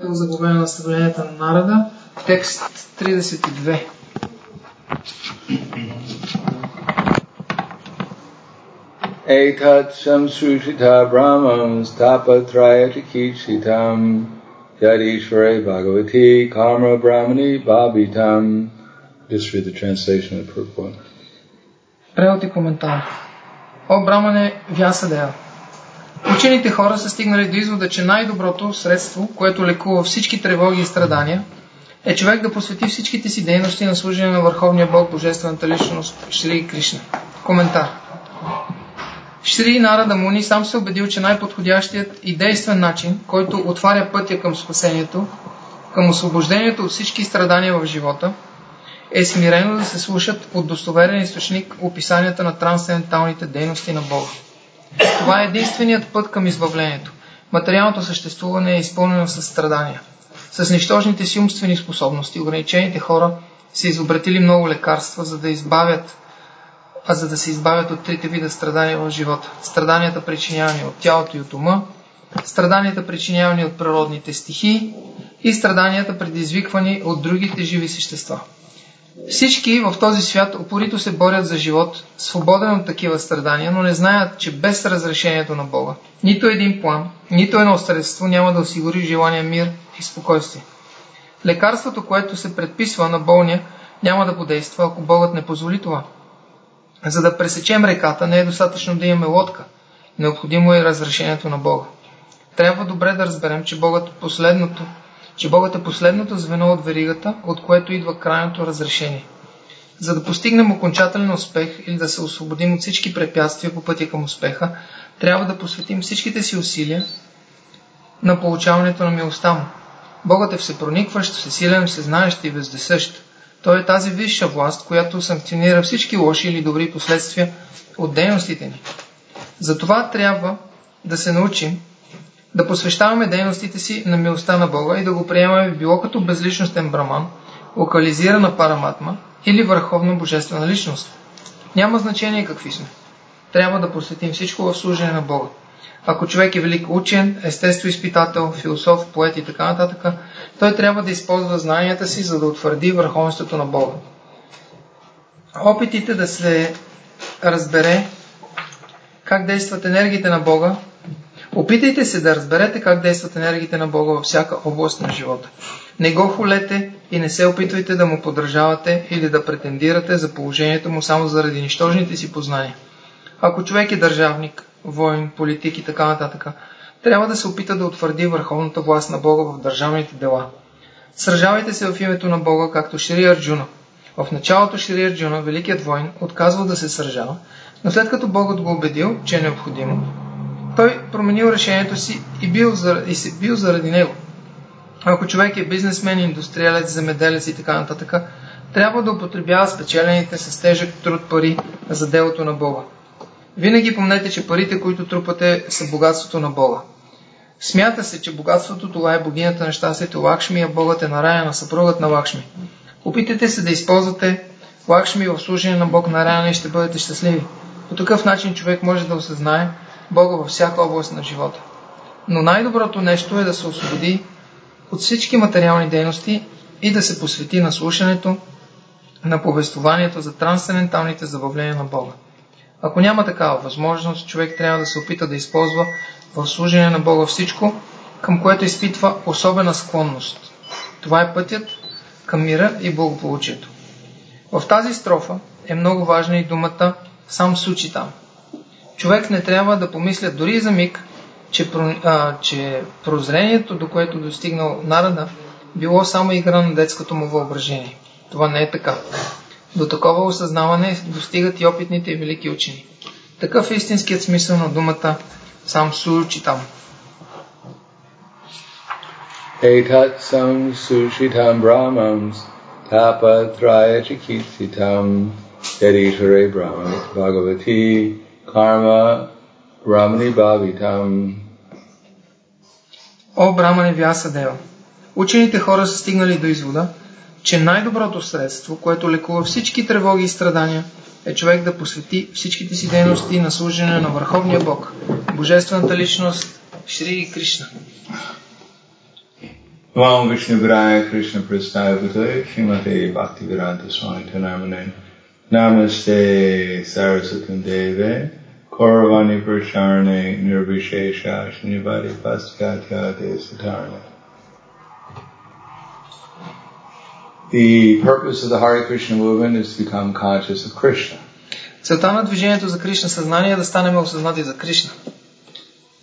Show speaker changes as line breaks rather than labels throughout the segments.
заглавение на наставленията на народа, текст 32.
Etat samsushita brahmam stapatraya chikitsitam yadishvare bhagavati karma brahmani bhavitam. Just read the translation of purport.
Превод и коментар. О, Брамане Вясадея, Учените хора са стигнали до извода, че най-доброто средство, което лекува всички тревоги и страдания, е човек да посвети всичките си дейности на служение на Върховния Бог, Божествената личност Шри Кришна. Коментар. Шри Нарада Муни сам се убедил, че най-подходящият и действен начин, който отваря пътя към спасението, към освобождението от всички страдания в живота, е смирено да се слушат от достоверен източник описанията на трансценденталните дейности на Бога. Това е единственият път към избавлението. Материалното съществуване е изпълнено с страдания. С нищожните си умствени способности, ограничените хора са изобретили много лекарства, за да избавят а за да се избавят от трите вида страдания в живота. Страданията, причинявани от тялото и от ума, страданията, причинявани от природните стихии и страданията, предизвиквани от другите живи същества. Всички в този свят упорито се борят за живот, свободен от такива страдания, но не знаят, че без разрешението на Бога, нито един план, нито едно средство няма да осигури желания мир и спокойствие. Лекарството, което се предписва на болния, няма да подейства, ако Богът не позволи това. За да пресечем реката, не е достатъчно да имаме лодка. Необходимо е разрешението на Бога. Трябва добре да разберем, че Богът е последното, че Богът е последното звено от веригата, от което идва крайното разрешение. За да постигнем окончателен успех или да се освободим от всички препятствия по пътя към успеха, трябва да посветим всичките си усилия на получаването на милостта му. Богът е всепроникващ, всесилен, всезнаещ и вездесъщ. Той е тази висша власт, която санкционира всички лоши или добри последствия от дейностите ни. Затова трябва да се научим да посвещаваме дейностите си на милостта на Бога и да го приемаме било като безличностен браман, локализирана параматма или върховна божествена личност. Няма значение какви сме. Трябва да посветим всичко в служение на Бога. Ако човек е велик учен, естествоизпитател, философ, поет и така нататък, той трябва да използва знанията си, за да утвърди върховенството на Бога. Опитите да се разбере как действат енергиите на Бога Опитайте се да разберете как действат енергиите на Бога във всяка област на живота. Не го холете и не се опитвайте да му подражавате или да претендирате за положението му само заради нищожните си познания. Ако човек е държавник, воин, политик и така нататък, трябва да се опита да утвърди върховната власт на Бога в държавните дела. Сражавайте се в името на Бога, както Шри Арджуна. В началото Шри Арджуна, великият воин, отказва да се сражава, но след като Богът го убедил, че е необходимо, той променил решението си и, бил, и се бил заради него. Ако човек е бизнесмен, индустриалец, земеделец и така нататък, трябва да употребява спечелените с тежък труд пари за делото на Бога. Винаги помнете, че парите, които трупате, са богатството на Бога. Смята се, че богатството това е богинята на щастието Лакшми, а Богът е на съпругът на Лакшми. Опитайте се да използвате Лакшми в служение на Бог нараяна и ще бъдете щастливи. По такъв начин човек може да осъзнае, Бога във всяка област на живота. Но най-доброто нещо е да се освободи от всички материални дейности и да се посвети на слушането, на повествованието за трансценденталните забавления на Бога. Ако няма такава възможност, човек трябва да се опита да използва в служение на Бога всичко, към което изпитва особена склонност. Това е пътят към мира и благополучието. В тази строфа е много важна и думата сам сучи там човек не трябва да помисля дори за миг, че, а, че прозрението, до което достигнал народа, било само игра на детското му въображение. Това не е така. До такова осъзнаване достигат и опитните и велики учени. Такъв е истинският смисъл на думата сам сучитам.
Etat sam sushitam brahmams tapa traya chikititam yadishvare brahmat bhagavati karma Brahmani Bhavitam.
О, Брамани Вясадева! Учените хора са стигнали до извода, че най-доброто средство, което лекува всички тревоги и страдания, е човек да посвети всичките си дейности на служене на Върховния Бог, Божествената личност Шри Кришна.
Namo Vishnu Graya Krishna Prasthayavate Shrimate Bhakti Vedanta Swami Tanamane Namaste Saraswati Deve Kauravani Prasharne Nirvishesha Shnivadi Paskatya Desatarne The purpose of the Hare Krishna movement is to become conscious of Krishna.
Целта на движението за Кришна съзнание е да станем осъзнати за Кришна.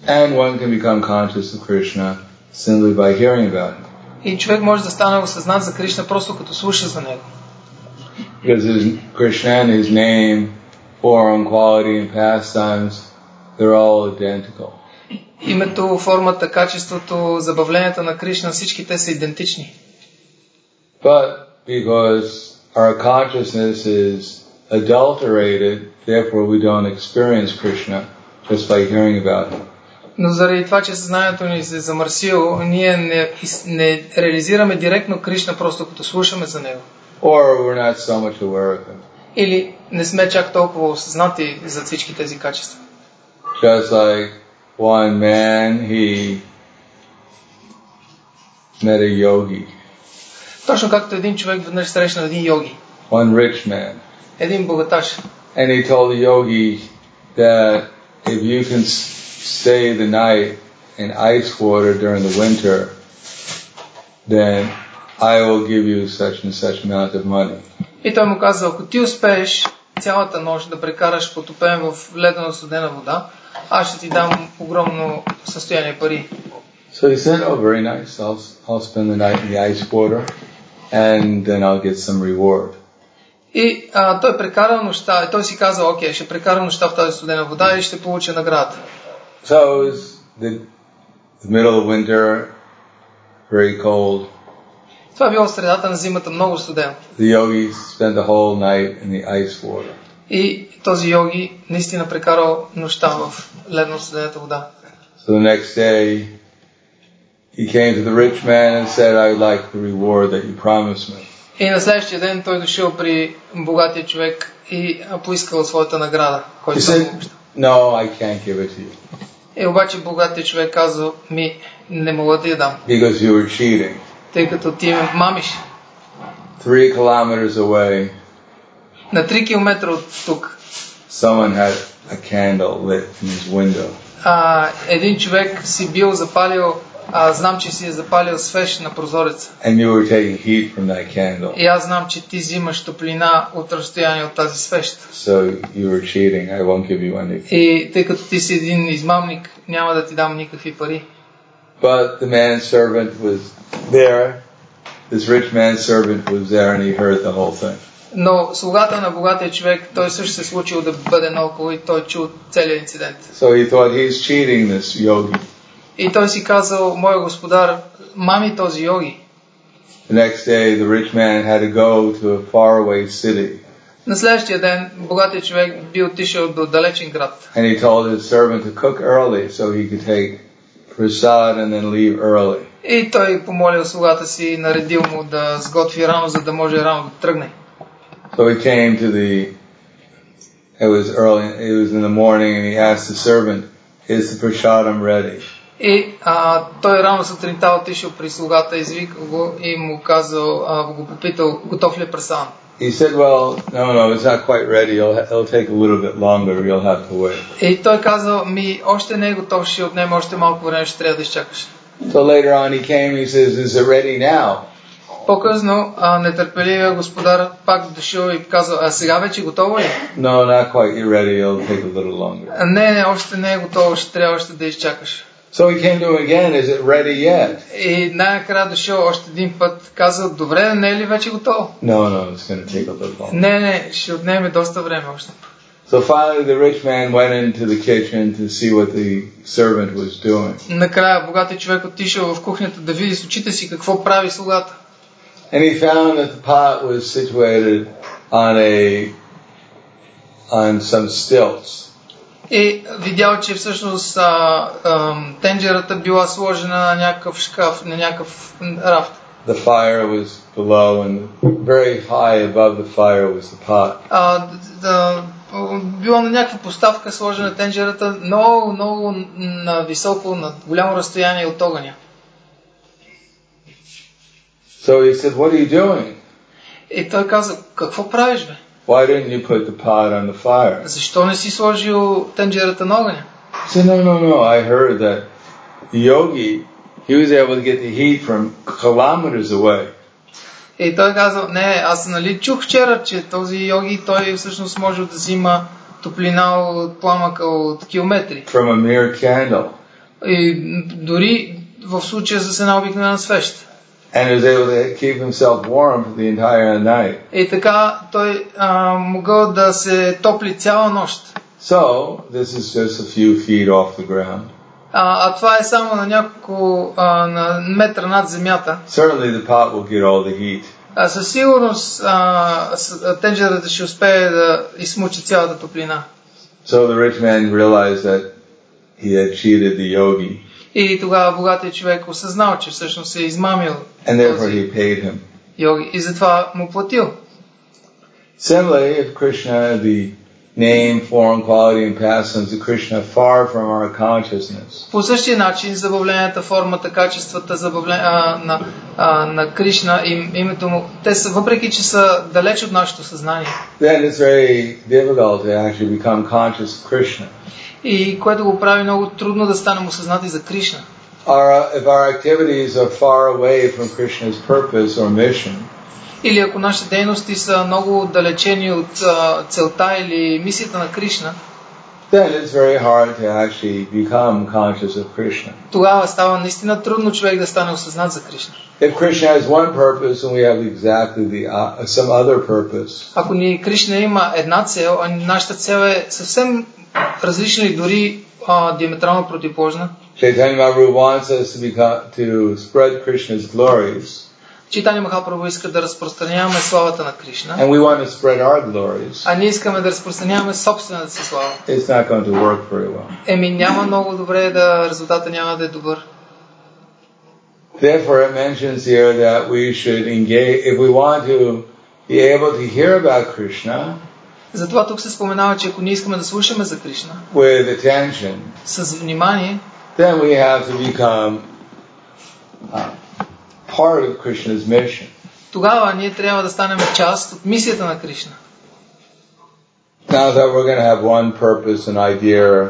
And one can become conscious of Krishna simply by hearing about him.
И човек може да стане осъзнат за Кришна просто като слуша за него.
Because his, Krishna and his name, form, quality, and pastimes, they're all identical.
Името, формата, качеството, забавленията на Кришна, всички те са идентични.
But because our consciousness is adulterated, therefore we don't experience Krishna just by hearing about him.
Но заради това, че съзнанието ни се е замърсило, ние не, не реализираме директно Кришна, просто като слушаме за него.
Or we're not so much aware of him.
Или не сме чак толкова осъзнати за всички тези качества.
Just like one man, he met a yogi,
Точно както един човек веднъж срещна един йоги,
one rich man.
един богаташ.
And he told the yogi that if you can s- stay the night in ice water during the winter, then I will give you such and such amount of money.
И той му каза, ако ти успееш цялата нощ да прекараш потопен в ледено студена вода, аз ще ти дам огромно състояние пари.
So he said, oh, very nice. I'll, I'll spend the night in the ice water and then I'll get some reward.
И а, той прекарал нощта, и той си каза, окей, ще прекарам нощта в тази студена вода и ще получа награда.
So it was the, the middle of winter, very cold.
Това било в средата на зимата много студено.
The yogi spent the whole night in the ice water.
И този йоги наистина прекарал нощта в ледно студената вода.
So the next day, he came to the rich man and said, I would like the reward that you promised me.
И на следващия ден той дошъл при богатия човек и поискал своята награда, който
said, no, I can't give it to you
И обаче богатия човек каза, ми не мога да я дам,
because you were cheating.
Тъй като ти ме мамиш.
Three kilometers away,
На 3 км от тук
someone had a candle lit in his window.
а, един човек си бил запалил, а, знам, че си е запалил свеж на прозореца.
And you were taking heat from that candle.
И аз знам, че ти взимаш топлина от разстояние от тази свеща.
So you were cheating. I won't give you any.
И тъй като ти си един измамник, няма да ти дам никакви пари.
But the man's servant was there. This rich man's servant was there and he heard the whole thing.
Но слугата на богатия човек, той също се е случил да бъде наоколо и той чул целият инцидент.
So he thought he's cheating this yogi.
И той си казал, моя господар, мами този йоги.
The next day, the rich man had to go to a faraway city.
На следващия ден богатия човек би отишъл до далечен град.
And he told his servant to cook early so he could take prasad and then leave early.
И той помолил слугата си и наредил му да сготви рано, за да може рано да тръгне.
So he came to the, it was early, it was in the morning and he asked the servant, is the prasadam ready?
И а, той рано сутринта отишъл при слугата, извикал го и му казал, а, го попитал, готов ли е пресан.
He said, well, no, no, it's not quite ready. It'll, it'll take a little bit longer. You'll have to wait.
И той казал, ми още не е готов, ще отнеме още малко време, ще трябва да изчакаш.
So later on he came, he says, is it ready now?
По-късно а, нетърпеливия господар пак дошъл и казал, а сега вече готово ли?
No, not quite yet ready. It'll take a little longer.
А, не, не, още не е готово, ще трябва още да изчакаш.
So he came to him again, is it ready yet?
И най-накрая дошъл още един път, казал, добре, не е ли вече готово?
No, no, it's going to take a little longer.
Не, не, ще отнеме доста време още.
So finally the rich man went into the kitchen to see what the servant was doing.
Накрая богатия човек отишъл в кухнята да види с очите си какво прави слугата.
And he found that the pot was situated on a, on some stilts.
И видял, че всъщност а, а, тенджерата била сложена на някакъв шкаф, на някакъв рафт.
The fire was below and very high above the fire was the pot.
А, да, била на някаква поставка сложена тенджерата, много, много на високо, на голямо разстояние от огъня.
So he said, what are you doing?
И той каза, какво правиш, бе?
Why didn't you put the pot on the fire?
Защо не си сложил тенджерата на огъня?
He said, no, no, no. I heard that the yogi, he was able to get the heat from kilometers away.
И той каза, не, аз нали чух вчера, че този йоги, той всъщност може да взима топлина от пламъка от километри.
from a mere candle
И дори в случая с една обикновена свеща.
and was able to keep himself warm for the entire night.
И така той а, могъл да се топли цяла нощ.
So this is just a few feet off the ground.
А, а това е само на няколко а, на метра над земята.
Certainly the pot will get all the heat.
А, със сигурност а, с- а, тенджерата ще успее да измучи цялата топлина.
So the rich man realized that he had cheated the yogi
И тогава богатият човек осъзнал, че всъщност е измамил
and therefore
този
he paid him.
йоги и затова му платил.
Similarly, if Krishna, the name, form, quality, and pastimes of Krishna far from our consciousness,
По същия начин забавленията, формата, качествата забавле... а, на, а, на Кришна и името му, те са, въпреки че са далеч от нашето съзнание,
then it's very difficult to actually become conscious of Krishna.
И което го прави много трудно да станем осъзнати за Кришна.
Our, if our activities are far away from Krishna's purpose or mission,
Или ако нашите дейности са много отдалечени от целта или мисията на Кришна,
then it's very hard to actually become conscious of Krishna.
тогава става наистина трудно човек да стане осъзнат за Кришна.
If Krishna has one purpose and we have exactly the uh, some other purpose,
Ако ни Кришна има една цел, а нашата цел е съвсем различна и дори а, диаметрално противоположна,
Chaitanya Mahaprabhu wants us to become to spread Krishna's glories,
Читани Махапрабху иска да разпространяваме славата на Кришна,
and we want to spread our glories.
а ние искаме да разпространяваме собствената си слава.
It's not going to work very well.
Еми няма много добре да резултата няма да е добър.
Therefore, it mentions here that we should engage if we want to be able to hear about Krishna
Затова тук се споменава, че ако ние искаме да слушаме за Кришна
with attention,
с внимание,
then we have to become uh, part of Krishna's mission.
тогава ние трябва да станем част от мисията на Кришна.
Not that we're going to have one purpose and idea,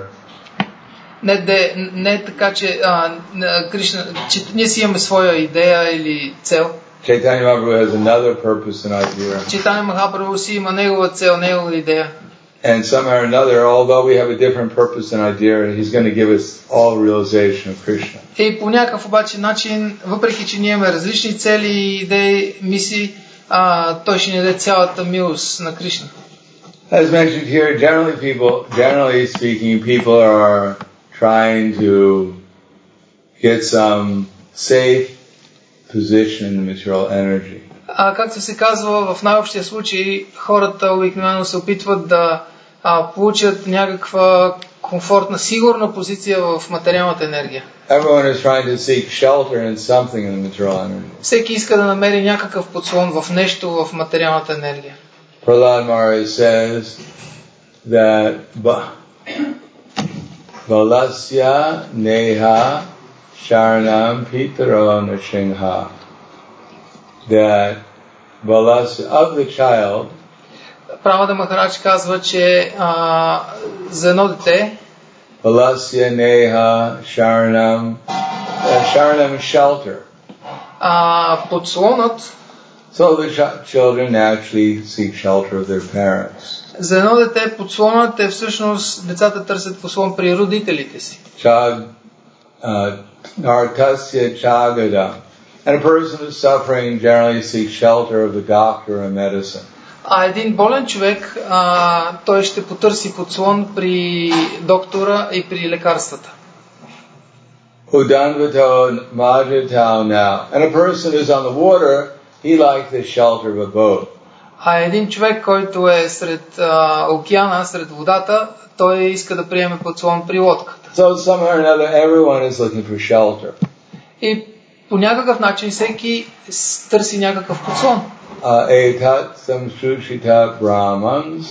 Не, де, не е така, че а, на Кришна, че ние си имаме своя идея или цел.
Chaitanya Mahaprabhu has another purpose and idea.
Читане Махапрабху си има негова цел, негова идея.
And somehow or another, although we have a different purpose and idea, he's going to give us all realization of Krishna.
И по някакъв обаче начин, въпреки че ние имаме различни цели, идеи, мисии, а, той ще ни даде цялата милост на Кришна.
As mentioned here, generally people, generally speaking, people are trying to get some safe position in the material energy.
А както се казва, в най-общия случай хората обикновено се опитват да а, получат някаква комфортна, сигурна позиция в материалната енергия.
Everyone is trying to seek shelter in something in the material energy.
Всеки иска да намери някакъв подслон в нещо в материалната енергия.
Prahlad Maharaj says that ba- Balasya Neha Sharanam Pitaro Nashingha. That Balasya of the child,
Правада Махарадж казва, че а, за едно дете
Balasya Neha Sharanam, uh, Sharanam shelter.
а, подслонът
So the ch- children actually seek shelter of their parents.
за едно дете подслонът е всъщност децата търсят подслон при родителите си.
Chag, uh, Nartasya Chagada. And a person who's suffering generally seeks shelter of the doctor and medicine.
А един болен човек, а, той ще потърси подслон при доктора и при лекарствата.
Udanvato Majatao now. And a person who's on the water, he likes the shelter of a boat.
А един човек, който е сред а, океана, сред водата, той иска да приеме подслон при лодката.
So somehow or another, everyone is looking for shelter.
И по някакъв начин всеки с- търси някакъв подслон.
Uh, Etat samshushita brahmans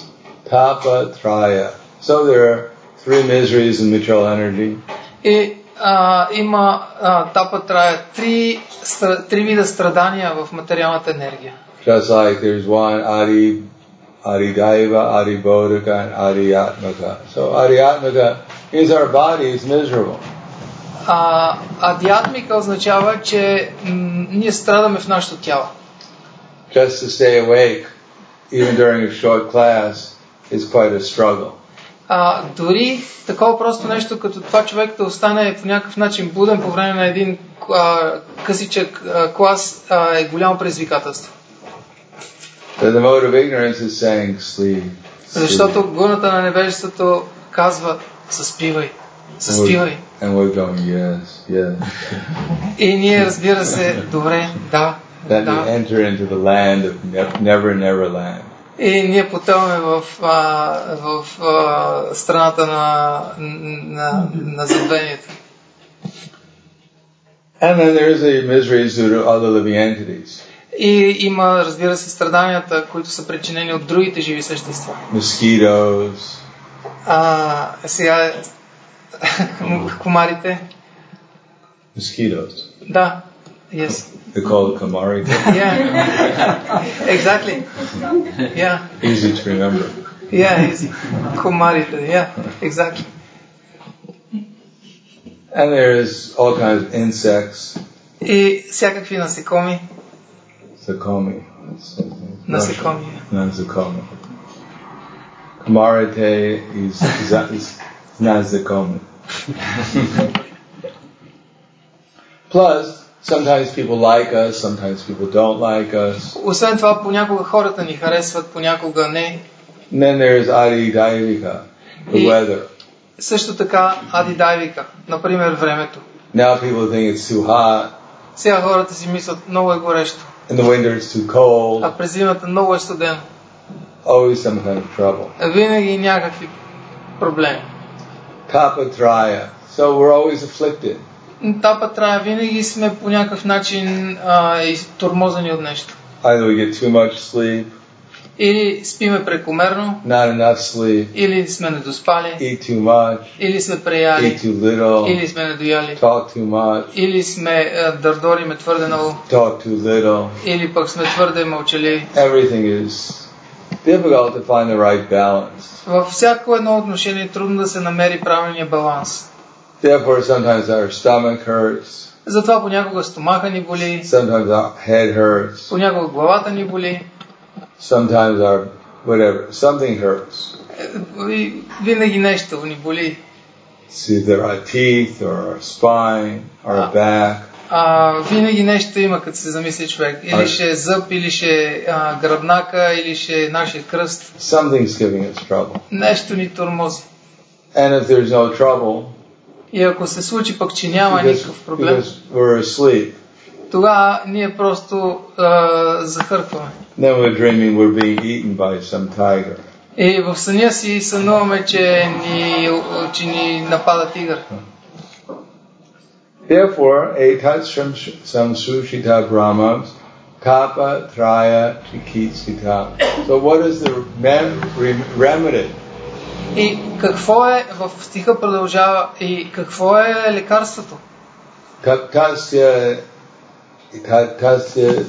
tapa traya. So there are three miseries in material energy.
И а, има а, тапа трая три, стра- три вида страдания в материалната енергия.
Just like there's one Adi, Adidaiva, Adibodhika, and Adiyatmaka. So Adiyatmaka is our body is miserable.
А, адиатмика означава, че м, ние страдаме в нашето тяло.
Just to stay awake, even during a short class, is quite a struggle.
А, дори такова просто нещо, като това човек да остане по някакъв начин буден по време на един а, късичък а, клас а, е голямо предизвикателство.
The mode of ignorance is saying sleep.
Защото гуната на невежеството казва съспивай,
we're going, yes, yes.
И ние разбира се, добре, да,
Then we
да.
enter into the land of ne- never, never land.
И ние потъваме в, а, в а, страната на, на, на забвението.
And then there's the miseries due to other living entities.
И има, разбира се, страданията, които са причинени от другите живи същества.
Mosquitoes,
А, сега, комарите,
mosquitoes.
да, yes,
They call it kamari.
yeah, exactly, yeah,
Easy to remember.
yeah, easy, комарите, yeah, exactly.
And there's all kinds of insects,
И всякакви насекоми,
Sakomi.
насекоми.
Nazakomi. Kamarite is, is, is Nazakomi. Plus, sometimes people like us, sometimes people don't like us.
Освен това, понякога хората ни харесват, понякога не.
And then there's Adi Daivika, the weather.
Също така, Ади Дайвика, например, времето.
Now people think it's too hot,
Сега хората си мислят, много е горещо,
in the winter it's too cold,
а през зимата много е студено.
always some kind of trouble.
Винаги някакви проблеми.
Tapatraya. So we're always afflicted.
Тапа трябва, винаги сме по някакв начин а, изтормозени от нещо.
Either we get too much sleep,
Или спиме прекомерно,
not enough sleep,
или сме недоспали,
eat too much,
или сме
eat
преяли,
too little,
или сме недояли,
talk too much,
или сме дърдориме твърде много,
talk too little.
или пък сме твърде мълчаливи.
Everything is difficult to find the right balance.
Във всяко едно отношение е трудно да се намери правилния баланс.
Therefore, sometimes our stomach hurts,
Затова понякога стомаха ни боли,
sometimes our head hurts,
понякога главата ни боли,
sometimes our whatever, something hurts.
е, и винаги нещо ни боли.
It's either our teeth or our spine or our back.
А, винаги нещо има, като се замисли човек. Или ще е зъб, или ще е а, гръбнака, или ще е нашия кръст.
Something's giving us trouble.
Нещо ни тормози.
And if there's no trouble,
И ако се случи пък, че няма
because,
никакъв проблем,
we're asleep,
тогава ние просто а, захъркваме.
then we're dreaming we're being eaten by some tiger.
И в съня си сънуваме, че ни, че ни напада тигър.
Therefore, etat samsushita brahmams kapa traya chikitsita. So what is the me- re- remedy?
И какво е, в стиха продължава, и какво е лекарството?
Ta- Tasya, ta- tasya,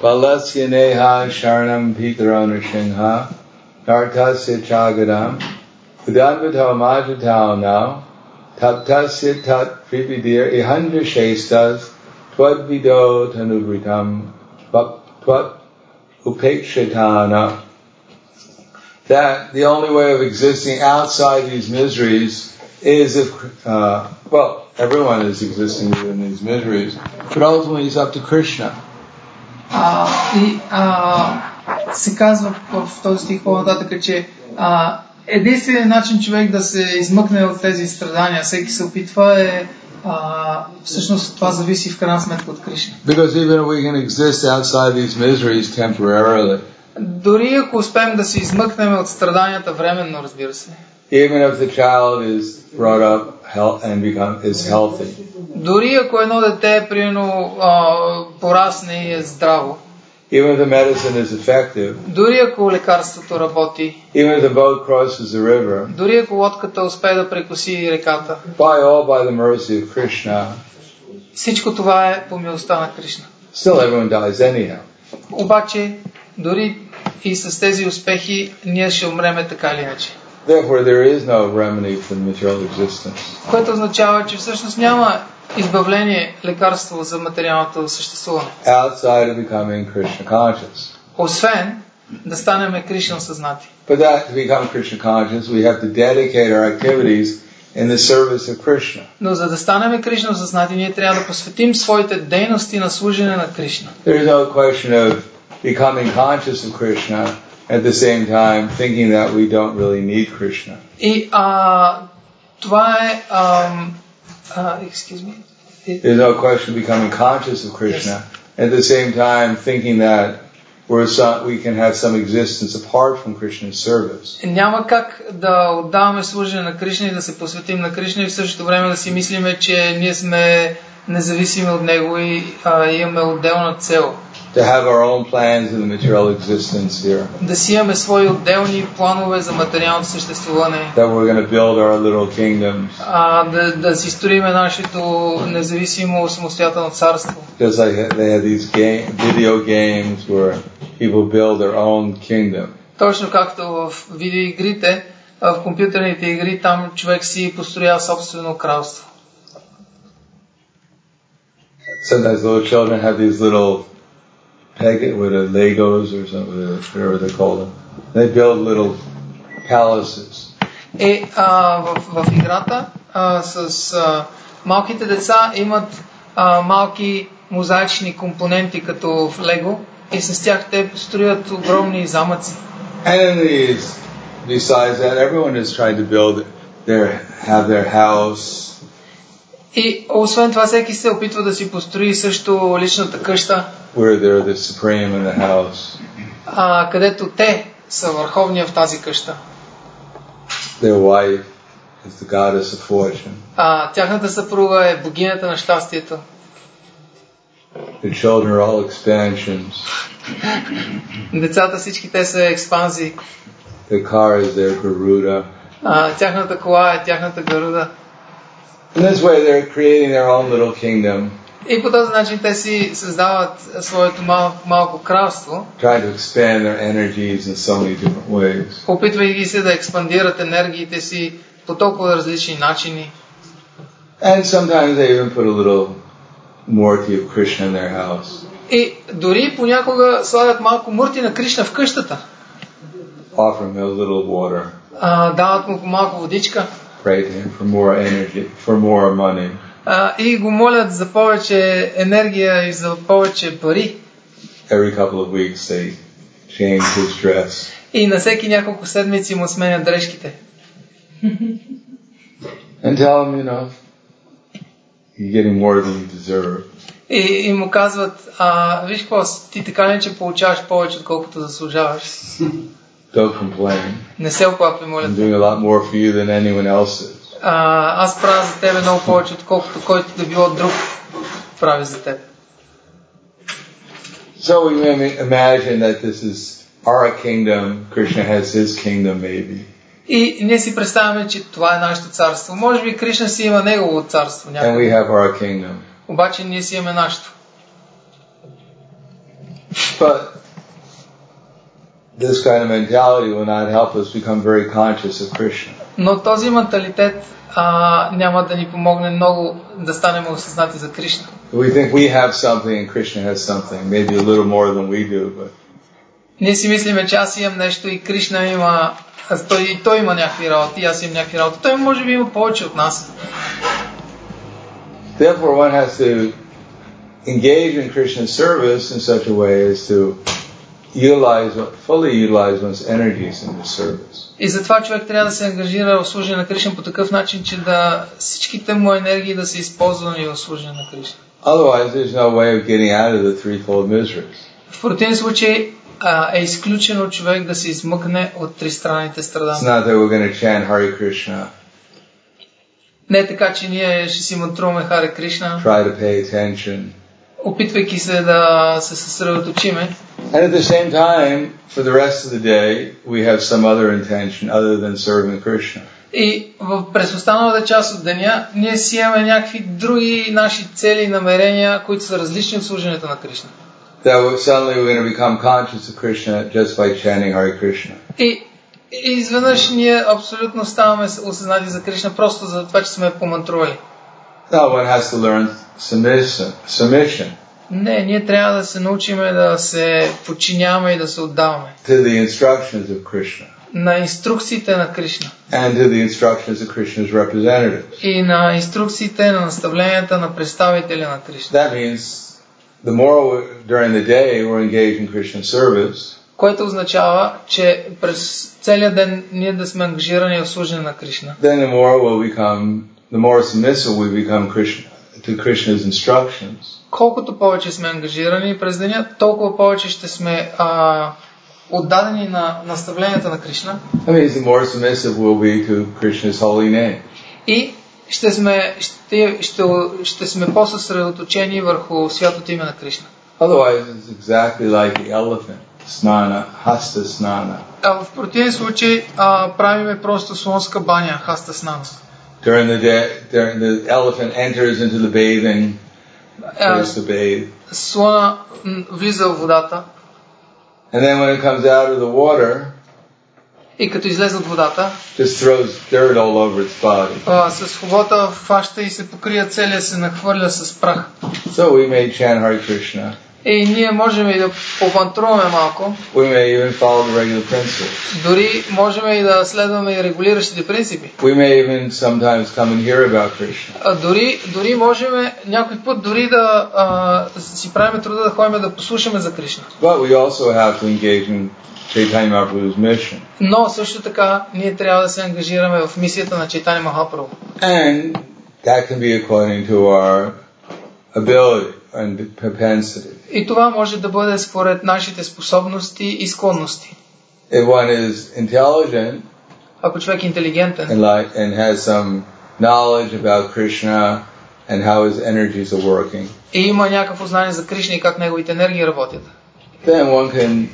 valasya neha sharanam pitarana nartasya chagadam udanvata majatao now taptasya tat prividir ihanda shestas twadvido tanubritam twat upekshatana that the only way of existing outside these miseries is if, uh, well, everyone is existing within these miseries, but ultimately it's up to Krishna.
А, и а, се казва в този стих по-нататък, че а, единственият начин човек да се измъкне от тези страдания, всеки се опитва е а, всъщност това зависи в крайна сметка от Кришна.
Because even if we can exist outside these miseries temporarily,
Дори ако успеем да се измъкнем от страданията временно, разбира се,
even if the child is brought up health and become is healthy,
дори ако едно дете, примерно, а, порасне и е здраво,
Even if the medicine is effective,
дори ако лекарството работи,
even if the boat crosses the river,
дори ако лодката успее да прекоси реката,
by all by the mercy of Krishna,
всичко това е по милостта на Кришна.
still everyone dies anyhow.
Обаче, дори и с тези успехи, ние ще умреме така или иначе.
Therefore, there is no remedy for material existence.
Което означава, че всъщност няма избавление, лекарство за материалното съществуване.
outside of becoming Krishna conscious.
Освен да станем Кришна съзнати.
But that to become Krishna conscious, we have to dedicate our activities in the service of Krishna.
Но за да станем Кришна съзнати, ние трябва да посветим своите дейности на служене на Кришна.
There is no question of becoming conscious of Krishna at the same time thinking that we don't really need Krishna.
И а, това е... ам, а, excuse me.
There's no question of becoming conscious of Krishna at the same time thinking that we're some, we can have some existence apart from Krishna's service.
Няма как да отдаваме служене на Кришна и да се посветим на Кришна и в същото време да си мислиме, че ние сме независими от Него и а, имаме отделна цел.
To have our own plans in the material existence here.
Да си имаме свои отделни планове за материалното съществуване.
That we're going to build our little kingdoms.
А, да, да си строиме нашето независимо самостоятелно царство.
Just like they have these game, video games where people build their own kingdom.
Точно както в видеоигрите, в компютърните игри, там човек си построява собствено кралство.
Sometimes little children have these little peg with a Legos or something, whatever they call them. They build little palaces.
Е, а, в, в играта а, с а, малките деца имат а, малки мозаични компоненти като в Лего и с тях те строят огромни замъци.
And these, besides that, everyone is trying to build their, have their house,
И освен това всеки се опитва да си построи също личната къща,
where they're the supreme in the house.
а, където те са върховния в тази къща.
Their wife is the goddess of fortune.
А, тяхната съпруга е богинята на щастието.
The children are all expansions.
Децата всички те са експанзии.
The car is their Garuda.
А, тяхната кола е тяхната гаруда.
In this way, they're creating their own little kingdom,
И по този начин те си създават своето малко, малко кралство,
trying to expand their energies in so many different ways.
опитвайки се да експандират енергиите си по толкова различни начини.
And sometimes they even put a little Murti of Krishna in their house,
И дори понякога слагат малко мурти на Кришна в къщата.
offer him a little water,
А, дават му малко водичка
pray to him for more energy, for more money.
А, и го молят за повече енергия и за повече пари.
Every couple of weeks, they change his dress.
И на всеки няколко седмици му сменят дрежките.
And tell him, you know, you're getting more than you deserve.
И, и му казват, а, виж какво, ти така не че получаваш повече, отколкото заслужаваш.
Don't complain.
Не се оплаквай, моля
I'm doing a lot more for you than anyone else is.
А, аз правя за тебе много повече, отколкото който да било друг прави за теб.
So we may imagine that this is our kingdom. Krishna has his kingdom, maybe.
И ние си представяме, че това е нашето царство. Може би Кришна си има негово царство
And we
някъде.
have our kingdom.
Обаче ние си имаме нашето.
But this kind of mentality will not help us become very conscious of Krishna.
Но този менталитет а, няма да ни помогне много да станем осъзнати за Кришна.
We think we have something and Krishna has something, maybe a little more than we do, but
Ние си мислиме, че аз имам нещо и Кришна има, той, и той има някакви работи, и аз имам някакви работи. Той може би има повече от нас.
therefore one has to engage in Krishna's service in such a way as to utilize, fully utilize one's energies in the service.
И затова човек трябва да се ангажира в служение на Кришна по такъв начин, че да всичките му енергии да са използвани в служение на Кришна.
Otherwise, there's no way of getting out of the threefold miseries.
В противен случай а, е изключено човек да се измъкне от тристранните
It's
страдания.
not that we're going to chant Hare Krishna,
Не е така, че ние ще си мантруваме Харе Кришна,
try to pay attention,
Опитвайки се да се съсредоточиме
And at the same time, for the rest of the day, we have some other intention other than serving Krishna.
И в, през останалата част от деня ние си имаме някакви други наши цели и намерения, които са различни от служенето на Кришна.
That we- suddenly we're going to become conscious of Krishna just by chanting Hare Krishna.
И, и изведнъж ние абсолютно ставаме осъзнати за Кришна, просто за това, че сме помантрували.
Now one has to learn submission. submission
Не, ние трябва да се научиме да се подчиняваме и да се отдаваме
to the instructions of Krishna
на инструкциите на Кришна
and to the instructions of Krishna's representatives.
и на инструкциите на наставленията на представителя на Кришна.
That means the more we, during the day we're engaged in Krishna service,
Което означава, че през целия ден ние да сме ангажирани в служене на Кришна.
then the more we'll become, the more submissive we become Krishna, to Krishna's instructions.
Колкото повече сме ангажирани през деня, толкова повече ще сме а, отдадени на наставленията на Кришна
That means the more submissive we'll be to Krishna's holy name.
и ще сме, ще, ще, ще сме по-съсредоточени върху святото име на Кришна.
Otherwise, it's exactly like the elephant, snana, hasta snana.
А в противен случай а, правиме просто слонска баня, хаста снана.
During the day, during the elephant enters into the bathing,
А,
goes to bathe.
слона м, влиза в водата
And then when it comes out of the water,
и като излезе от водата,
just throws dirt all over its body.
а, с хубавата фаща и се покрия целия, се нахвърля с прах.
So we may chant Hare Krishna.
И ние можем и да попантруваме малко,
We may even follow the regular principles.
дори можем и да следваме и регулиращите принципи.
We may even sometimes come and hear about Krishna.
А, дори, дори можем някой път дори да а, си правим труда да ходим да послушаме за Кришна.
But we also have to engage in Chaitanya Mahaprabhu's mission.
Но също така ние трябва да се ангажираме в мисията на Чайтани Махапрабху.
And that can be according to our ability and propensity.
И това може да бъде според нашите способности и склонности.
If one is intelligent
Ако човек е интелигентен
and like and has some knowledge about Krishna and how his energies are working,
и има някакво знание за Кришна и как неговите енергии работят,
then one can,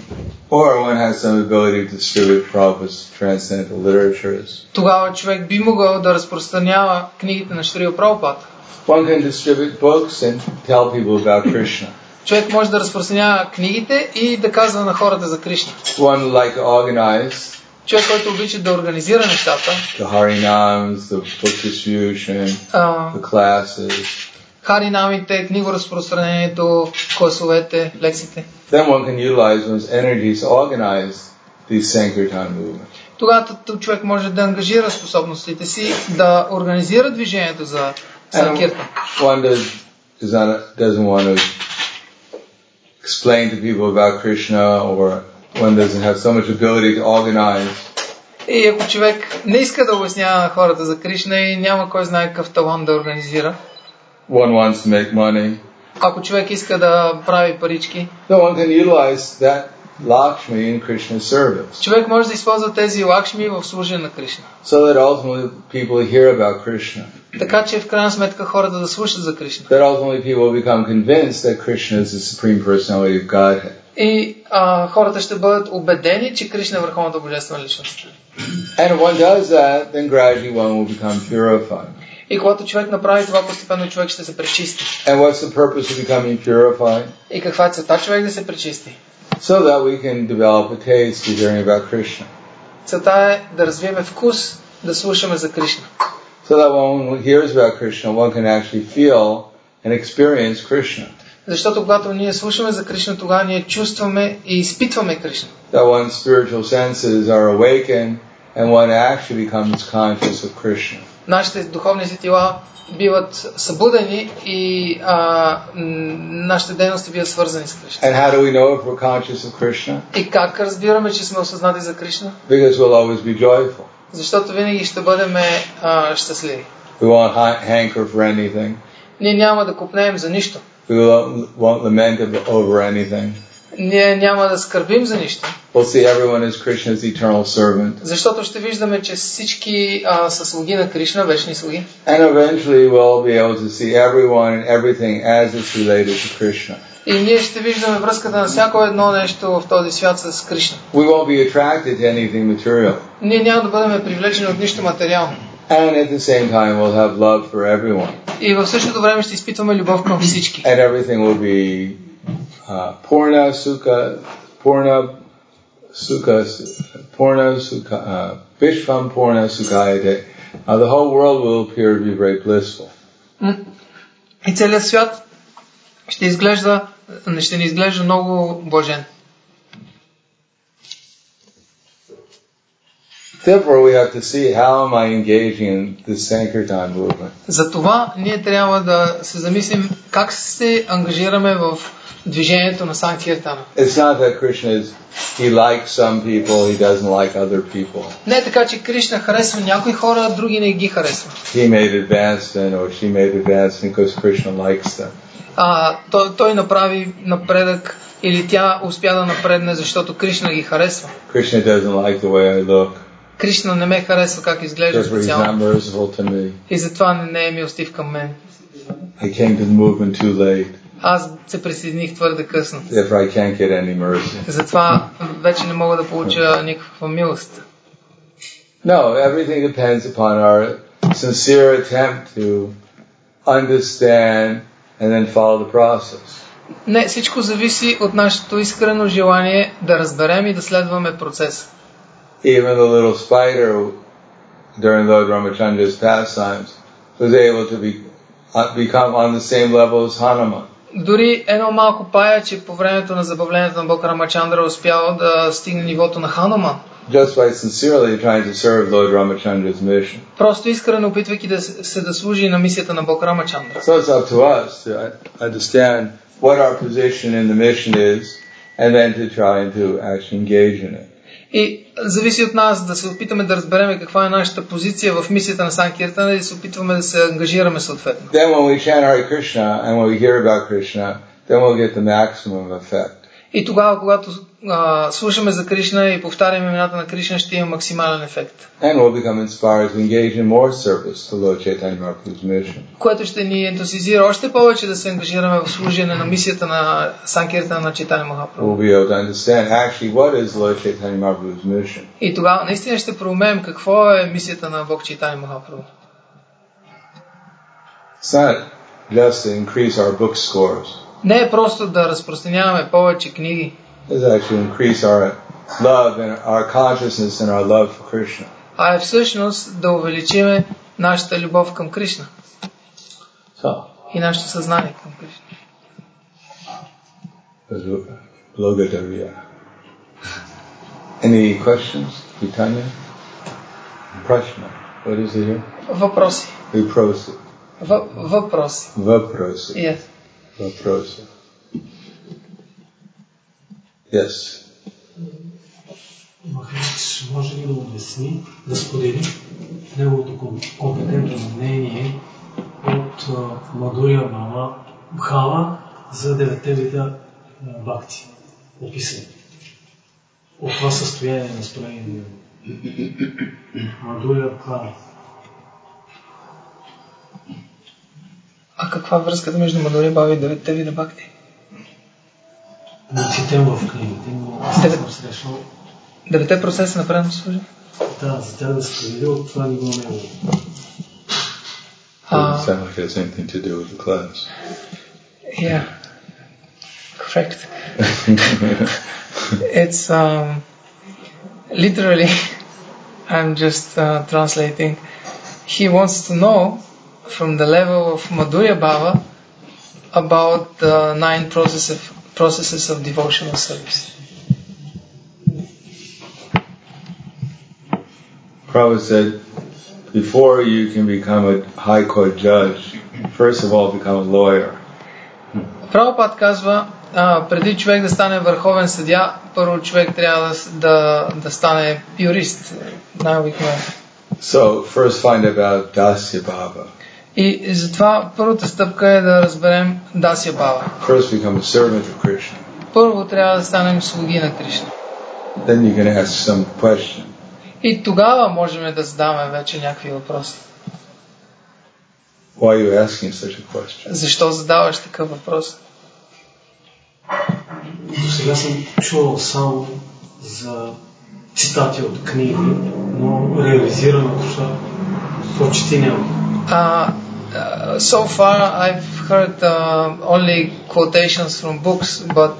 or one has some ability to distribute Prabhupada's transcendental literatures.
тогава човек би могъл да разпространява книгите на Шрила Прабхупад.
One can distribute books and tell people about Krishna.
Човек може да разпространява книгите и да казва на хората за Кришна.
One like to organize
Човек, който обича да организира нещата,
the Harinams, the book distribution, the classes.
харинамите, книгоразпространението, класовете, лекциите.
Then one can utilize one's energies to organize these Sankirtan movements.
Тогава човек може да ангажира способностите си да организира движението за.
one does, does not, doesn't want to explain to people about Krishna or one doesn't have so much ability to organize,
И ако човек не иска да обяснява на хората за Кришна и няма кой знае какъв талант да организира,
one wants to make money,
ако човек иска да прави парички,
then one can utilize that Lakshmi in Krishna's service.
човек може да използва тези лакшми в служение на Кришна.
So that ultimately people hear about Krishna.
Така че в крайна сметка хората да слушат за Кришна.
That ultimately people become convinced that Krishna is the Supreme Personality of Godhead.
И а, хората ще бъдат убедени, че Кришна е върховната божествена личност.
And if one does that, then gradually one will become purified.
И когато човек направи това, постепенно човек ще се пречисти.
And what's the purpose of becoming purified?
И каква е целта човек да се пречисти?
So that we can develop a taste to hearing about Krishna.
Целта е да развиеме вкус да слушаме за Кришна.
So that when one hears about Krishna, one can actually feel and experience Krishna.
Защото когато ние слушаме за Кришна, тогава ние чувстваме и изпитваме Кришна.
That one's spiritual senses are awakened and one actually becomes conscious of Krishna.
Нашите духовни сетила биват събудени и а, нашите дейности биват свързани с Кришна.
And how do we know if we're conscious of Krishna?
И как разбираме, че сме осъзнати за Кришна?
Because we'll always be joyful.
Защото винаги ще бъдем а, щастливи.
We won't ha- hanker for anything.
Ние няма да купнеем за нищо.
We won't, won't lament over anything.
Ние няма да скърбим за нищо,
We'll see everyone as Krishna's eternal servant.
защото ще виждаме, че всички а, са слуги на Кришна, вечни слуги.
And eventually we'll be able to see everyone and everything as it's related to Krishna.
И ние ще виждаме връзката на всяко едно нещо в този свят с Кришна.
We won't be attracted to anything material.
Ние няма да бъдем привлечени от нищо материално.
And at the same time we'll have love for everyone.
И в същото време ще изпитваме любов към всички.
And everything will be uh, Purna Sukha, Purna Sukha, Purna Sukha, uh, Vishvam Purna Sukhayate. Uh, the whole world will appear to be very blissful.
М. И целият свят ще изглежда, ще ни изглежда много блажен.
Therefore, we have to see how am I engaging in the Sankirtan movement.
Затова ние трябва да се замислим как се ангажираме в движението на Санкиртана.
It's not that Krishna is, he likes some people, he doesn't like other people.
Не е така, че Кришна харесва някои хора, а други не ги харесва.
He made advancement or she made advancement because Krishna likes them.
А, той, той направи напредък или тя успя да напредне, защото Кришна ги харесва.
Krishna doesn't like the way I look.
Кришна не ме харесва как изглежда специално и затова не, не е милостив към мен.
I came to the movement too late.
Аз се присъединих твърде късно.
I can't get any mercy.
Затова вече не мога да получа никаква милост.
No, everything depends upon our sincere attempt to understand and then follow the process.
Не, всичко зависи от нашето искрено желание да разберем и да следваме процеса.
Even the little spider during Lord Ramachandra's pastimes was able to be, uh, become on the same level as Hanuman.
Дори едно малко паяче по времето на забавлението на Бог Рамачандра успял да стигне нивото на Хануман.
just by sincerely trying to serve Lord Ramachandra's mission.
Просто искрено опитвайки да се се да служи на мисията на Бог Рамачандра.
So it's up to us to uh, understand what our position in the mission is and then to try to actually engage in it.
И зависи от нас да се опитаме да разберем каква е нашата позиция в мисията на Санкиртана и да се опитваме да се ангажираме съответно.
Then when we chant Hare Krishna and when we hear about Krishna, then we'll get the maximum effect.
И тогава, когато а, слушаме за Кришна и повтаряме имената на Кришна, ще има максимален ефект.
And we'll become inspired to engage in more service to Lord Chaitanya Mahaprabhu's mission.
Което ще ни ентусизира още повече да се ангажираме в служение на мисията на Санкиртана на Читане Махапрабху.
We'll be able to understand actually what is Lord Chaitanya Mahaprabhu's mission.
И тогава наистина ще проумеем какво е мисията на Бог Читане Махапрабху.
It's not just to increase our book scores.
Не е просто да разпространяваме повече книги,
It's actually increase our love and our consciousness and our love for Krishna.
а е всъщност да увеличиме нашата любов към Кришна
So,
и нашето съзнание към Кришна.
Logadariya. Any questions, Vitanya? Prashna. What is it here?
Въпроси.
Viprosi.
Въ- въпроси.
Vaprosi.
Yes.
Vaprosi. Yes.
Махарадж може ли да обясни, да сподели неговото ком- компетентно мнение от Мадурия Мама Бхава за девете вида а, бхакти, описани. От това състояние на настроение. Мадурия Бхава.
А каква е връзката между Мадурия Баба и деветте вида бакти?
Не четем в книгите, но аз
Девет.
съм срещал.
Девете процеса на предното служение?
Да, за тях да сподели от това ниво негово.
А,
Doesn't sound like it has anything to do with the class.
yeah. Correct. It's um, literally, I'm just uh, translating. He wants to know from the level of Madhurya Bhava about the nine processes processes of devotional service.
Prabhupada said, before you can become a high court judge, first of all become a lawyer.
Правопад казва, а, преди човек да стане върховен съдя, първо човек трябва да, с- да, да стане юрист, най-обикновено.
So first find about Dasya Baba.
И затова първата стъпка е да разберем Дасия Баба.
First become a servant of Krishna.
Първо трябва да станем слуги на Кришна.
Then you can ask some question.
И тогава можем да задаваме вече някакви въпроси.
Why are you asking such a question?
Защо задаваш такъв въпрос?
До сега съм чувал само за цитати от книги, но реализираното са почти няма.
Uh, uh, so far, I've heard uh, only quotations from books, but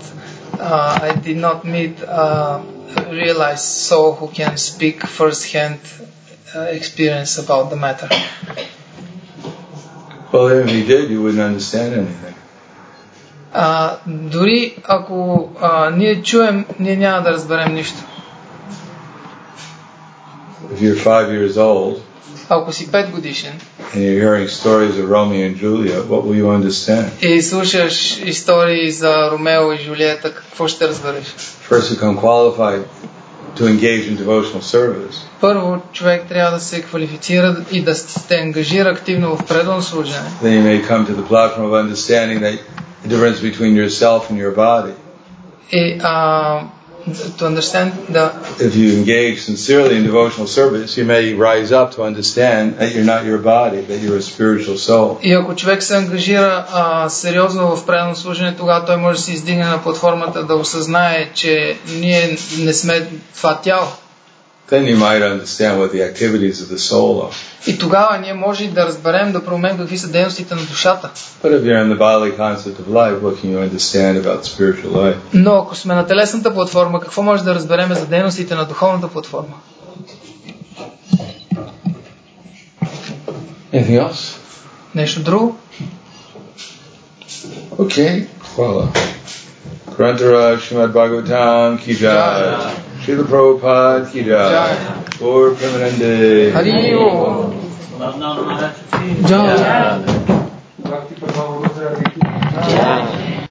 I did not meet a realized soul who can speak first-hand uh, experience about the matter.
Well, if he did, you wouldn't understand anything.
А, дори ако а, ние чуем, ние няма да разберем нищо.
If you're five years old
Ако си 5 годишен
and you're hearing stories of Romeo and Juliet, what will you understand?
и слушаш истории за Ромео и Жулиета, какво ще разбереш?
First, you become qualified to engage in devotional service.
Първо, човек трябва да се квалифицира и да се ангажира активно в предано служене.
Then you may come to the platform of understanding that the difference between yourself and your body.
И а, to understand the
If you engage sincerely in devotional service, you may rise up to understand that you're not your body, that you're a spiritual soul.
и ако човек се ангажира а, сериозно в предано служене, тогава той може да се издигне на платформата да осъзнае, че ние не сме това тяло.
Then you might understand what the activities of the soul are.
И тогава ние може да разберем, да проумеем какви са дейностите на душата.
But if you're in the bodily concept of life, what can you understand about spiritual life?
Но ако сме на телесната платформа, какво може да разбереме за дейностите на духовната платформа?
Anything else?
Нещо друго?
Okay. Hvala. Grantara Srimad Bhagavatam ki jai. Srila Prabhupada kīra,
or
Gaur
Hari Om. Jai.
Jai.